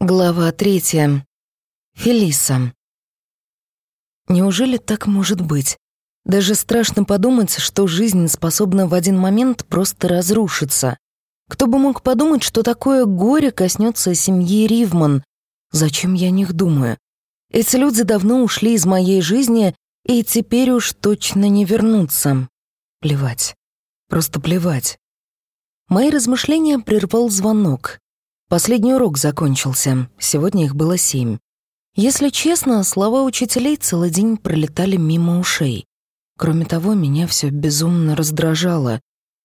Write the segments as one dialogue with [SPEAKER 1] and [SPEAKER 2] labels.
[SPEAKER 1] Глава третья. Фелиса. Неужели так может быть? Даже страшно подумать, что жизнь способна в один момент просто разрушиться. Кто бы мог подумать, что такое горе коснется семьи Ривман? Зачем я о них думаю? Эти люди давно ушли из моей жизни и теперь уж точно не вернутся. Плевать. Просто плевать. Мои размышления прервал звонок. Последний урок закончился, сегодня их было семь. Если честно, слова учителей целый день пролетали мимо ушей. Кроме того, меня все безумно раздражало.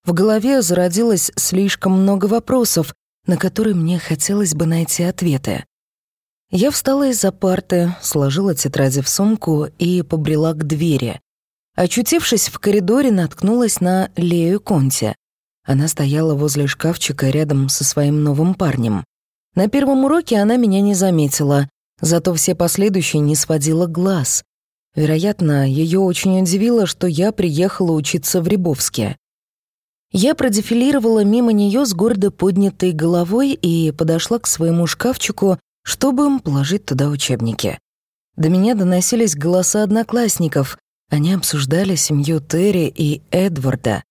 [SPEAKER 1] В голове зародилось слишком много вопросов, на которые мне хотелось бы найти ответы. Я встала из-за парты, сложила тетради в сумку и побрела к двери. Очутившись в коридоре, наткнулась на Лею Конти. Она стояла возле шкафчика рядом со своим новым парнем. На первом уроке она меня не заметила, зато все последующие не сводила глаз. Вероятно, ее очень удивило, что я приехала учиться в Рябовске. Я продефилировала мимо нее с гордо поднятой головой и подошла к своему шкафчику, чтобы положить туда учебники. До меня доносились голоса одноклассников. Они обсуждали семью Терри и Эдварда.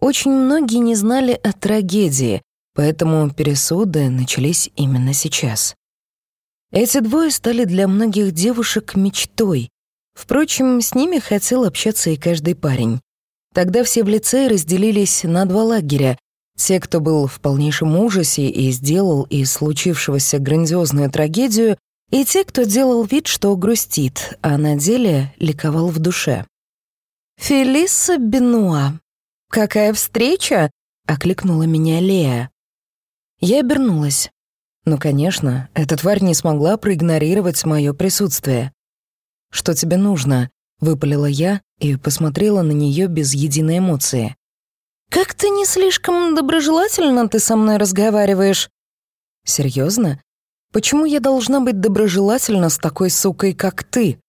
[SPEAKER 1] Очень многие не знали о трагедии, поэтому пересуды начались именно сейчас. Эти двое стали для многих девушек мечтой. Впрочем, с ними хотел общаться и каждый парень. Тогда все в лицее разделились на два лагеря. Те, кто был в полнейшем ужасе и сделал из случившегося грандиозную трагедию, и те, кто делал вид, что грустит, а на деле ликовал в душе. «Фелиса Бенуа», «Какая встреча?» — окликнула меня Лея. Я обернулась. Ну, конечно, эта тварь не смогла проигнорировать мое присутствие. «Что тебе нужно?» — выпалила я и посмотрела на нее без единой эмоции. «Как-то не слишком доброжелательно ты со мной разговариваешь». «Серьезно? Почему я должна быть доброжелательна с такой сукой, как ты?»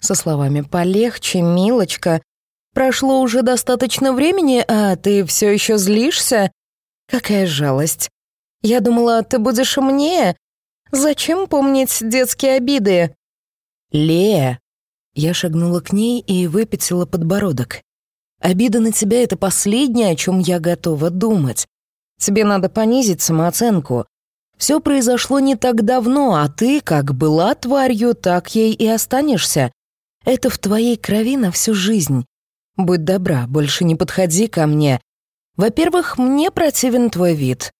[SPEAKER 1] Со словами «полегче, милочка», Прошло уже достаточно времени, а ты все еще злишься? Какая жалость. Я думала, ты будешь умнее. Зачем помнить детские обиды? Лея. Я шагнула к ней и выпятила подбородок. Обида на тебя — это последнее, о чем я готова думать. Тебе надо понизить самооценку. Все произошло не так давно, а ты, как была тварью, так ей и останешься. Это в твоей крови на всю жизнь. Будь добра, больше не подходи ко мне. Во-первых, мне противен твой вид.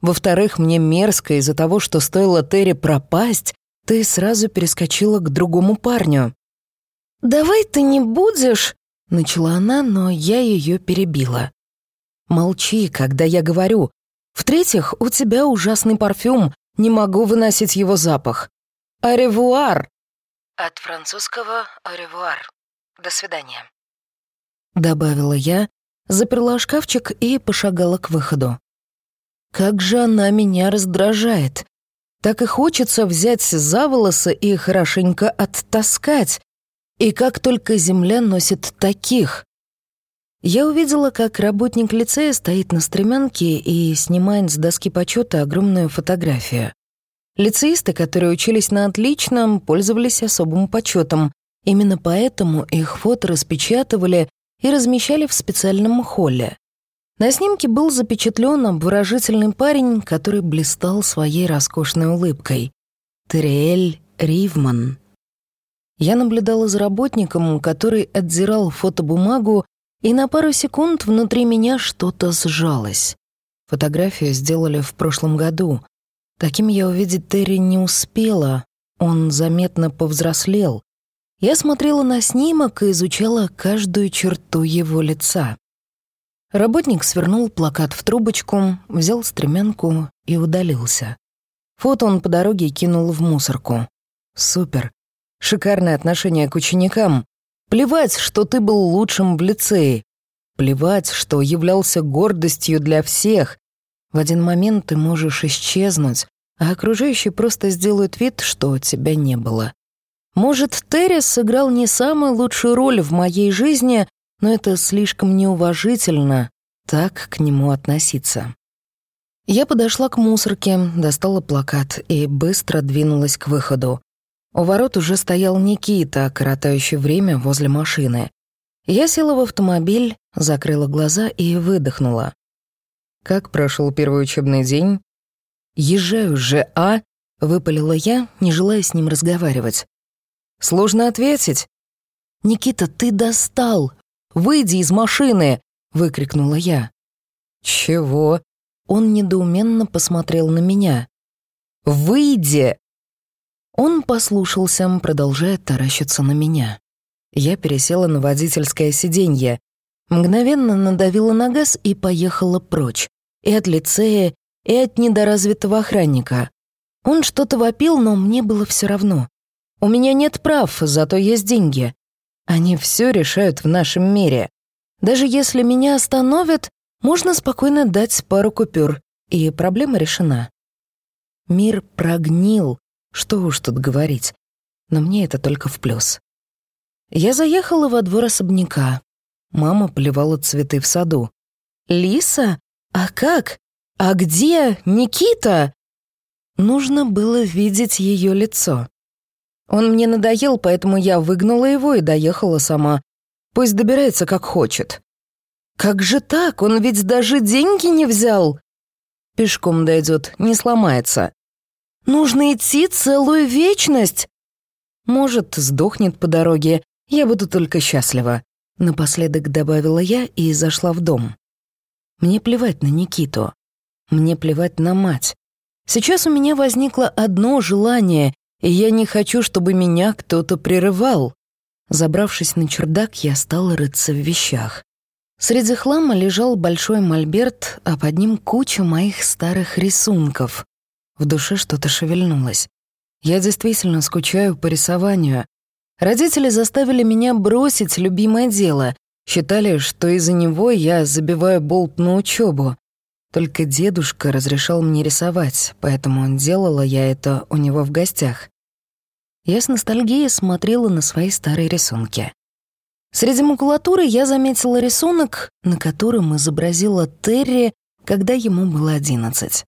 [SPEAKER 1] Во-вторых, мне мерзко из-за того, что стоило Терри пропасть, ты сразу перескочила к другому парню. «Давай ты не будешь...» — начала она, но я ее перебила. «Молчи, когда я говорю. В-третьих, у тебя ужасный парфюм, не могу выносить его запах. Аревуар!» От французского «аревуар». До свидания добавила я, заперла шкафчик и пошагала к выходу. Как же она меня раздражает. Так и хочется взять за волосы и хорошенько оттаскать. И как только земля носит таких. Я увидела, как работник лицея стоит на стремянке и снимает с доски почета огромную фотографию. Лицеисты, которые учились на отличном, пользовались особым почетом. Именно поэтому их фото распечатывали и размещали в специальном холле. На снимке был запечатлен обворожительный парень, который блистал своей роскошной улыбкой. Териэль Ривман. Я наблюдала за работником, который отдирал фотобумагу, и на пару секунд внутри меня что-то сжалось. Фотографию сделали в прошлом году. Таким я увидеть Терри не успела. Он заметно повзрослел. Я смотрела на снимок и изучала каждую черту его лица. Работник свернул плакат в трубочку, взял стремянку и удалился. Фото он по дороге кинул в мусорку. Супер. Шикарное отношение к ученикам. Плевать, что ты был лучшим в лицее. Плевать, что являлся гордостью для всех. В один момент ты можешь исчезнуть, а окружающие просто сделают вид, что тебя не было. Может, Террис сыграл не самую лучшую роль в моей жизни, но это слишком неуважительно так к нему относиться. Я подошла к мусорке, достала плакат и быстро двинулась к выходу. У ворот уже стоял Никита, коротающий время возле машины. Я села в автомобиль, закрыла глаза и выдохнула. Как прошел первый учебный день? «Езжаю же, а?» — выпалила я, не желая с ним разговаривать. «Сложно ответить». «Никита, ты достал! Выйди из машины!» — выкрикнула я. «Чего?» Он недоуменно посмотрел на меня. «Выйди!» Он послушался, продолжая таращиться на меня. Я пересела на водительское сиденье, мгновенно надавила на газ и поехала прочь. И от лицея, и от недоразвитого охранника. Он что-то вопил, но мне было все равно. У меня нет прав, зато есть деньги. Они все решают в нашем мире. Даже если меня остановят, можно спокойно дать пару купюр, и проблема решена. Мир прогнил, что уж тут говорить, но мне это только в плюс. Я заехала во двор особняка. Мама поливала цветы в саду. «Лиса? А как? А где Никита?» Нужно было видеть ее лицо. Он мне надоел, поэтому я выгнала его и доехала сама. Пусть добирается как хочет. Как же так? Он ведь даже деньги не взял. Пешком дойдет, не сломается. Нужно идти целую вечность. Может, сдохнет по дороге. Я буду только счастлива. Напоследок добавила я и зашла в дом. Мне плевать на Никиту. Мне плевать на мать. Сейчас у меня возникло одно желание, и я не хочу, чтобы меня кто-то прерывал. Забравшись на чердак, я стала рыться в вещах. Среди хлама лежал большой мольберт, а под ним куча моих старых рисунков. В душе что-то шевельнулось. Я действительно скучаю по рисованию. Родители заставили меня бросить любимое дело, считали, что из-за него я забиваю болт на учебу. Только дедушка разрешал мне рисовать, поэтому делала я это у него в гостях. Я с ностальгией смотрела на свои старые рисунки. Среди макулатуры я заметила рисунок, на котором изобразила Терри, когда ему было одиннадцать.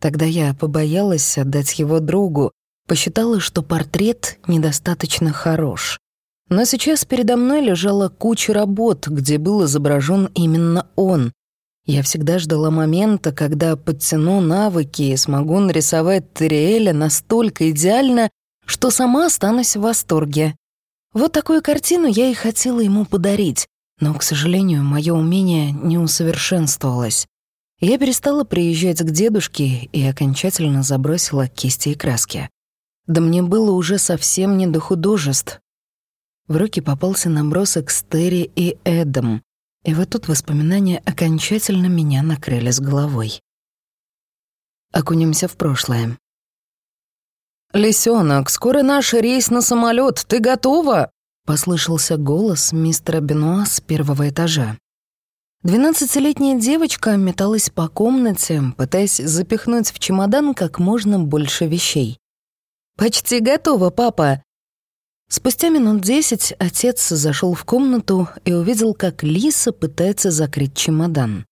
[SPEAKER 1] Тогда я побоялась отдать его другу, посчитала, что портрет недостаточно хорош. Но сейчас передо мной лежала куча работ, где был изображен именно он. Я всегда ждала момента, когда подтяну навыки и смогу нарисовать Терриэля настолько идеально, что сама останусь в восторге. Вот такую картину я и хотела ему подарить, но, к сожалению, мое умение не усовершенствовалось. Я перестала приезжать к дедушке и окончательно забросила кисти и краски. Да мне было уже совсем не до художеств. В руки попался набросок с Терри и Эдом, и вот тут воспоминания окончательно меня накрыли с головой. Окунемся в прошлое. «Лисёнок, скоро наш рейс на самолет. Ты готова?» — послышался голос мистера Бенуа с первого этажа. Двенадцатилетняя девочка металась по комнате, пытаясь запихнуть в чемодан как можно больше вещей. «Почти готова, папа!» Спустя минут десять отец зашел в комнату и увидел, как Лиса пытается закрыть чемодан.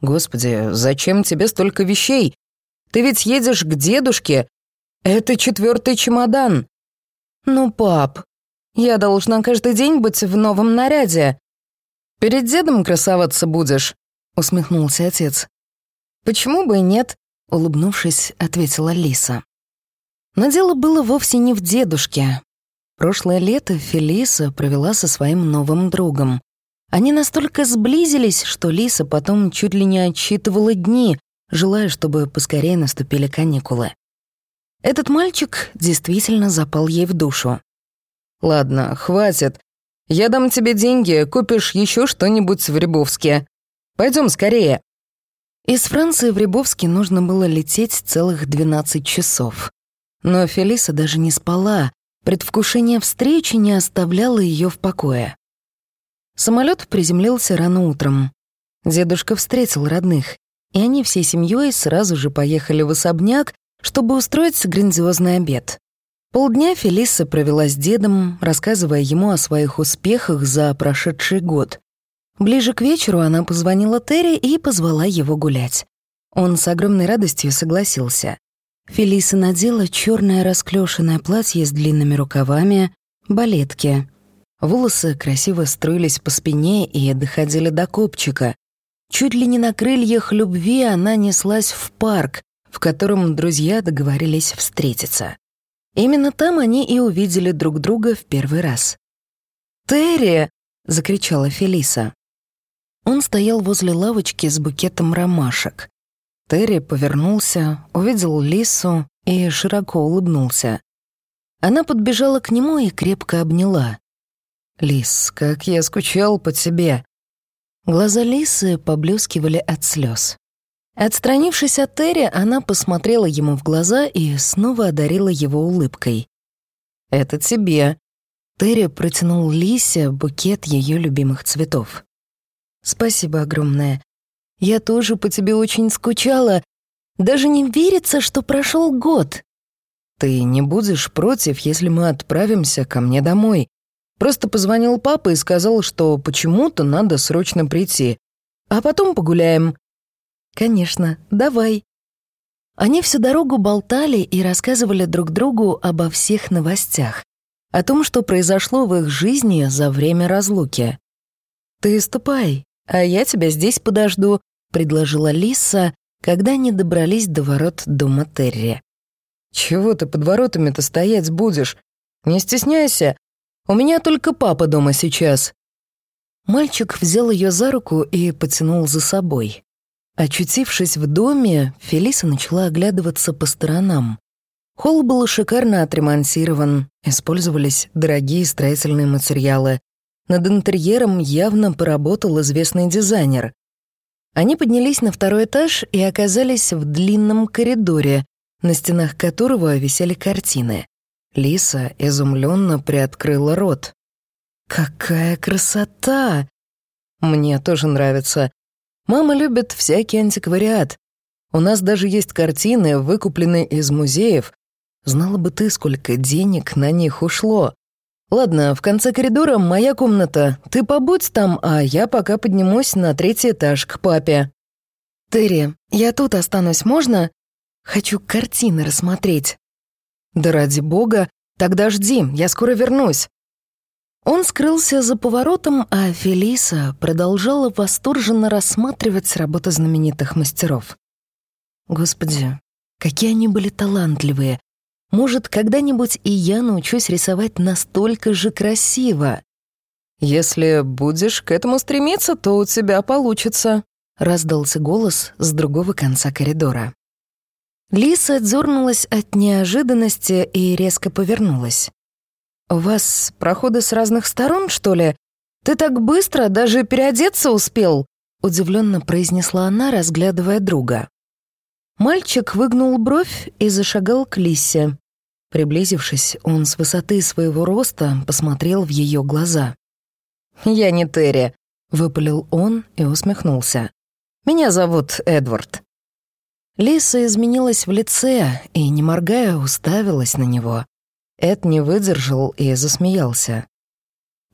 [SPEAKER 1] «Господи, зачем тебе столько вещей? Ты ведь едешь к дедушке, это четвертый чемодан. Ну, пап, я должна каждый день быть в новом наряде. Перед дедом красоваться будешь, усмехнулся отец. Почему бы и нет? улыбнувшись, ответила Лиса. Но дело было вовсе не в дедушке. Прошлое лето Фелиса провела со своим новым другом. Они настолько сблизились, что Лиса потом чуть ли не отсчитывала дни, желая, чтобы поскорее наступили каникулы. Этот мальчик действительно запал ей в душу. «Ладно, хватит. Я дам тебе деньги, купишь еще что-нибудь в Рябовске. Пойдем скорее». Из Франции в Рябовске нужно было лететь целых 12 часов. Но Фелиса даже не спала, предвкушение встречи не оставляло ее в покое. Самолет приземлился рано утром. Дедушка встретил родных, и они всей семьей сразу же поехали в особняк, чтобы устроить грандиозный обед. Полдня Фелиса провела с дедом, рассказывая ему о своих успехах за прошедший год. Ближе к вечеру она позвонила Терри и позвала его гулять. Он с огромной радостью согласился. Фелиса надела черное расклешенное платье с длинными рукавами, балетки. Волосы красиво строились по спине и доходили до копчика. Чуть ли не на крыльях любви она неслась в парк, в котором друзья договорились встретиться. Именно там они и увидели друг друга в первый раз. «Терри!» — закричала Фелиса. Он стоял возле лавочки с букетом ромашек. Терри повернулся, увидел Лису и широко улыбнулся. Она подбежала к нему и крепко обняла. «Лис, как я скучал по тебе!» Глаза Лисы поблескивали от слез. Отстранившись от Терри, она посмотрела ему в глаза и снова одарила его улыбкой. «Это тебе». Терри протянул Лисе букет ее любимых цветов. «Спасибо огромное. Я тоже по тебе очень скучала. Даже не верится, что прошел год». «Ты не будешь против, если мы отправимся ко мне домой?» Просто позвонил папа и сказал, что почему-то надо срочно прийти. А потом погуляем. «Конечно, давай». Они всю дорогу болтали и рассказывали друг другу обо всех новостях, о том, что произошло в их жизни за время разлуки. «Ты ступай, а я тебя здесь подожду», — предложила Лиса, когда они добрались до ворот дома Терри. «Чего ты под воротами-то стоять будешь? Не стесняйся. У меня только папа дома сейчас». Мальчик взял ее за руку и потянул за собой. Очутившись в доме, Фелиса начала оглядываться по сторонам. Холл был шикарно отремонтирован, использовались дорогие строительные материалы. Над интерьером явно поработал известный дизайнер. Они поднялись на второй этаж и оказались в длинном коридоре, на стенах которого висели картины. Лиса изумленно приоткрыла рот. «Какая красота!» «Мне тоже нравится», Мама любит всякий антиквариат. У нас даже есть картины, выкупленные из музеев. Знала бы ты, сколько денег на них ушло. Ладно, в конце коридора моя комната. Ты побудь там, а я пока поднимусь на третий этаж к папе. Терри, я тут останусь, можно? Хочу картины рассмотреть. Да ради бога, тогда жди, я скоро вернусь. Он скрылся за поворотом, а Фелиса продолжала восторженно рассматривать работы знаменитых мастеров. Господи, какие они были талантливые. Может, когда-нибудь и я научусь рисовать настолько же красиво. Если будешь к этому стремиться, то у тебя получится, раздался голос с другого конца коридора. Лиса дернулась от неожиданности и резко повернулась. «У вас проходы с разных сторон, что ли? Ты так быстро даже переодеться успел?» — удивленно произнесла она, разглядывая друга. Мальчик выгнул бровь и зашагал к Лисе. Приблизившись, он с высоты своего роста посмотрел в ее глаза. «Я не Терри», — выпалил он и усмехнулся. «Меня зовут Эдвард». Лиса изменилась в лице и, не моргая, уставилась на него. Эд не выдержал и засмеялся.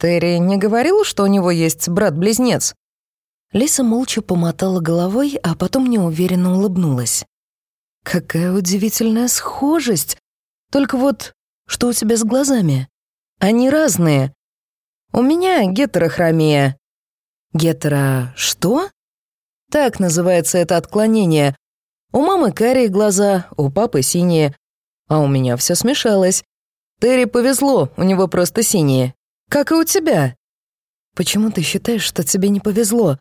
[SPEAKER 1] «Терри не говорил, что у него есть брат-близнец?» Лиса молча помотала головой, а потом неуверенно улыбнулась. «Какая удивительная схожесть! Только вот, что у тебя с глазами? Они разные. У меня гетерохромия». «Гетеро... что?» «Так называется это отклонение. У мамы карие глаза, у папы синие, а у меня все смешалось. Терри повезло, у него просто синие. Как и у тебя. Почему ты считаешь, что тебе не повезло?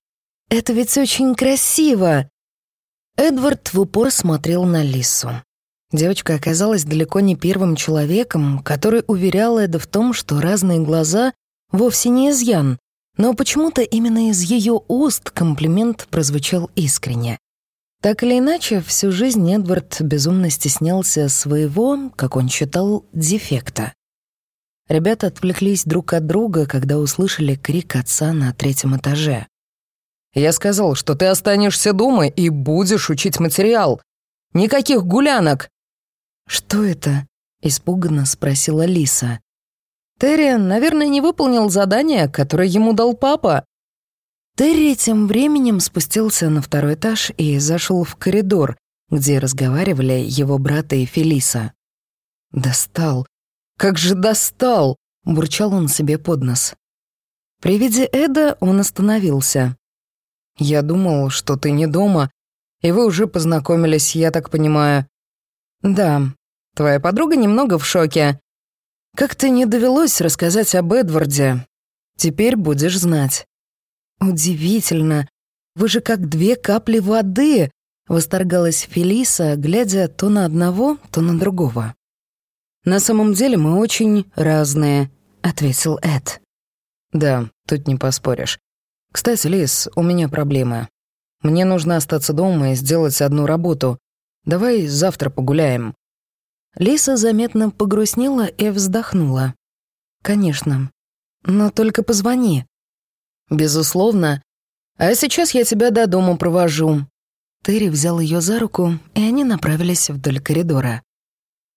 [SPEAKER 1] Это ведь очень красиво. Эдвард в упор смотрел на Лису. Девочка оказалась далеко не первым человеком, который уверял Эда в том, что разные глаза вовсе не изъян, но почему-то именно из ее уст комплимент прозвучал искренне. Так или иначе, всю жизнь Эдвард безумно стеснялся своего, как он считал, дефекта. Ребята отвлеклись друг от друга, когда услышали крик отца на третьем этаже. «Я сказал, что ты останешься дома и будешь учить материал. Никаких гулянок!» «Что это?» — испуганно спросила Лиса. «Терри, наверное, не выполнил задание, которое ему дал папа». Терри тем временем спустился на второй этаж и зашел в коридор, где разговаривали его брат и Фелиса. «Достал! Как же достал!» — бурчал он себе под нос. При виде Эда он остановился. «Я думал, что ты не дома, и вы уже познакомились, я так понимаю». «Да, твоя подруга немного в шоке. Как-то не довелось рассказать об Эдварде. Теперь будешь знать». «Удивительно. Вы же как две капли воды», — восторгалась Фелиса, глядя то на одного, то на другого. «На самом деле мы очень разные», — ответил Эд. «Да, тут не поспоришь. Кстати, Лис, у меня проблемы. Мне нужно остаться дома и сделать одну работу. Давай завтра погуляем». Лиса заметно погрустнела и вздохнула. «Конечно. Но только позвони. «Безусловно. А сейчас я тебя до дома провожу». Терри взял ее за руку, и они направились вдоль коридора.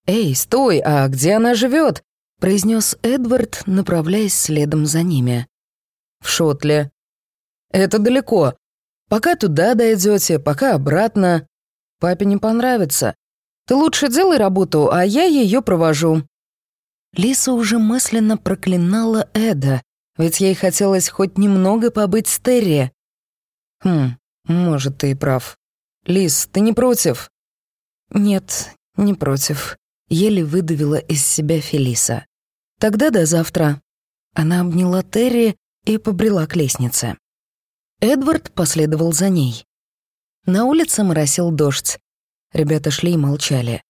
[SPEAKER 1] «Эй, стой, а где она живет? произнес Эдвард, направляясь следом за ними. «В Шотле». «Это далеко. Пока туда дойдете, пока обратно. Папе не понравится. Ты лучше делай работу, а я ее провожу». Лиса уже мысленно проклинала Эда, ведь ей хотелось хоть немного побыть с Терри. Хм, может, ты и прав. Лис, ты не против? Нет, не против. Еле выдавила из себя Фелиса. Тогда до завтра. Она обняла Терри и побрела к лестнице. Эдвард последовал за ней. На улице моросил дождь. Ребята шли и молчали.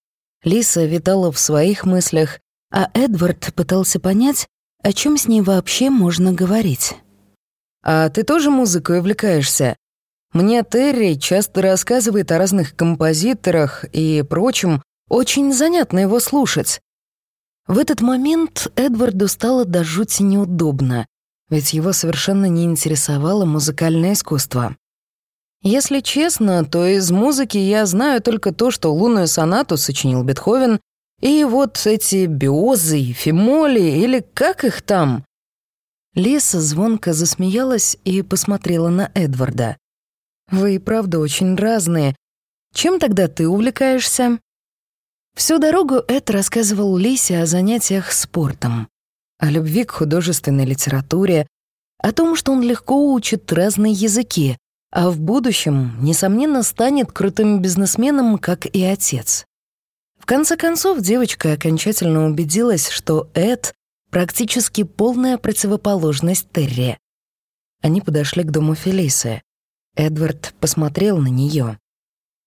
[SPEAKER 1] Лиса витала в своих мыслях, а Эдвард пытался понять, о чем с ней вообще можно говорить? «А ты тоже музыкой увлекаешься? Мне Терри часто рассказывает о разных композиторах и прочем. Очень занятно его слушать». В этот момент Эдварду стало до жути неудобно, ведь его совершенно не интересовало музыкальное искусство. Если честно, то из музыки я знаю только то, что лунную сонату сочинил Бетховен, и вот эти биозы, фимоли или как их там?» Лиса звонко засмеялась и посмотрела на Эдварда. «Вы и правда очень разные. Чем тогда ты увлекаешься?» Всю дорогу Эд рассказывал Лисе о занятиях спортом, о любви к художественной литературе, о том, что он легко учит разные языки, а в будущем, несомненно, станет крутым бизнесменом, как и отец. В конце концов, девочка окончательно убедилась, что Эд практически полная противоположность Терри. Они подошли к дому Фелисы. Эдвард посмотрел на нее.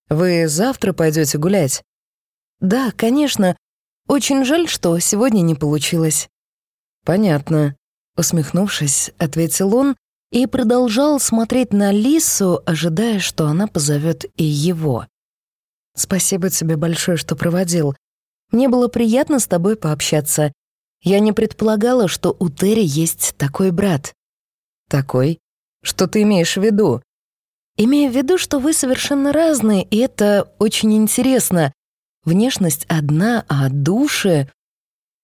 [SPEAKER 1] «Вы завтра пойдете гулять?» «Да, конечно. Очень жаль, что сегодня не получилось». «Понятно», — усмехнувшись, ответил он и продолжал смотреть на Лису, ожидая, что она позовет и его. Спасибо тебе большое, что проводил. Мне было приятно с тобой пообщаться. Я не предполагала, что у Терри есть такой брат. Такой? Что ты имеешь в виду? Имею в виду, что вы совершенно разные, и это очень интересно. Внешность одна, а души...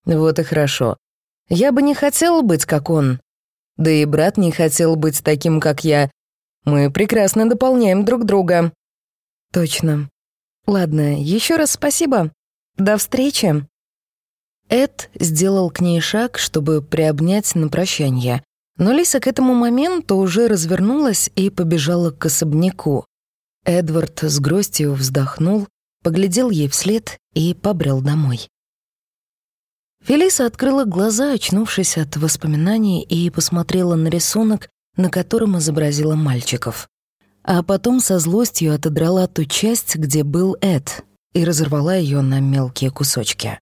[SPEAKER 1] Вот и хорошо. Я бы не хотела быть как он. Да и брат не хотел быть таким, как я. Мы прекрасно дополняем друг друга. Точно. Ладно, еще раз спасибо. До встречи. Эд сделал к ней шаг, чтобы приобнять на прощание. Но Лиса к этому моменту уже развернулась и побежала к особняку. Эдвард с грустью вздохнул, поглядел ей вслед и побрел домой. Фелиса открыла глаза, очнувшись от воспоминаний, и посмотрела на рисунок, на котором изобразила мальчиков а потом со злостью отодрала ту часть, где был Эд, и разорвала ее на мелкие кусочки.